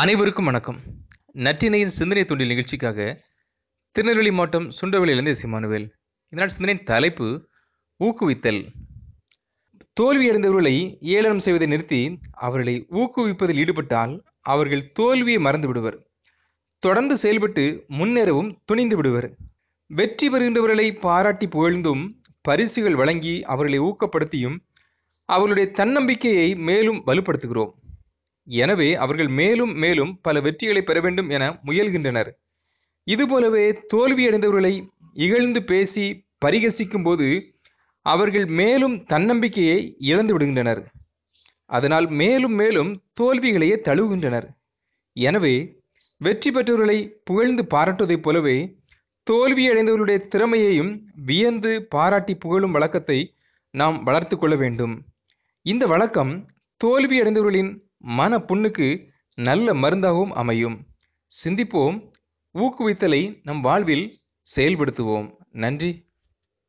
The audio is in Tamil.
அனைவருக்கும் வணக்கம். நற்றினையின் சிந்தனை தொண்டில் நிகழ்ச்சிக்காக திருநெல்வேலி மாவட்டம் சுண்டவெளியிலிருந்து சிமானுவேல் இதனால் சிந்தனையின் தலைப்பு ஊக்குவித்தல். தோல்வியடைந்தவர்களை ஏளனம் செய்வதை நிறுத்தி அவர்களை ஊக்குவிப்பதில் ஈடுபட்டால் அவர்கள் தோல்வியை மறந்து விடுவர். தொடர்ந்து செயல்பட்டு முன்னேறவும் துணிந்து விடுவர். வெற்றி பெறுகின்றவர்களை பாராட்டி புகழ்ந்தும் பரிசுகள் வழங்கி அவர்களை ஊக்கப்படுத்தியும் அவர்களுடைய தன்னம்பிக்கையை மேலும் வலுப்படுத்துகிறோம். எனவே அவர்கள் மேலும் மேலும் பல வெற்றிகளை பெற வேண்டும் என முயல்கின்றனர். இதுபோலவே தோல்வியடைந்தவர்களை இகழ்ந்து பேசி பரிகசிக்கும் போது அவர்கள் மேலும் தன்னம்பிக்கையை இழந்து விடுகின்றனர். அதனால் மேலும் மேலும் தோல்விகளையே தழுவுகின்றனர். எனவே வெற்றி பெற்றவர்களை புகழ்ந்து பாராட்டுவதைப் போலவே தோல்வியடைந்தவர்களுடைய திறமையையும் வியந்து பாராட்டி புகழும் வழக்கத்தை நாம் வளர்த்து கொள்ள வேண்டும். இந்த வழக்கம் தோல்வியடைந்தவர்களின் மனப்புண்ணுக்கு நல்ல மருந்தாகவும் அமையும். சிந்திப்போம் ஊக்குவித்தலை நம் வாழ்வில் செயல்படுத்துவோம். நன்றி.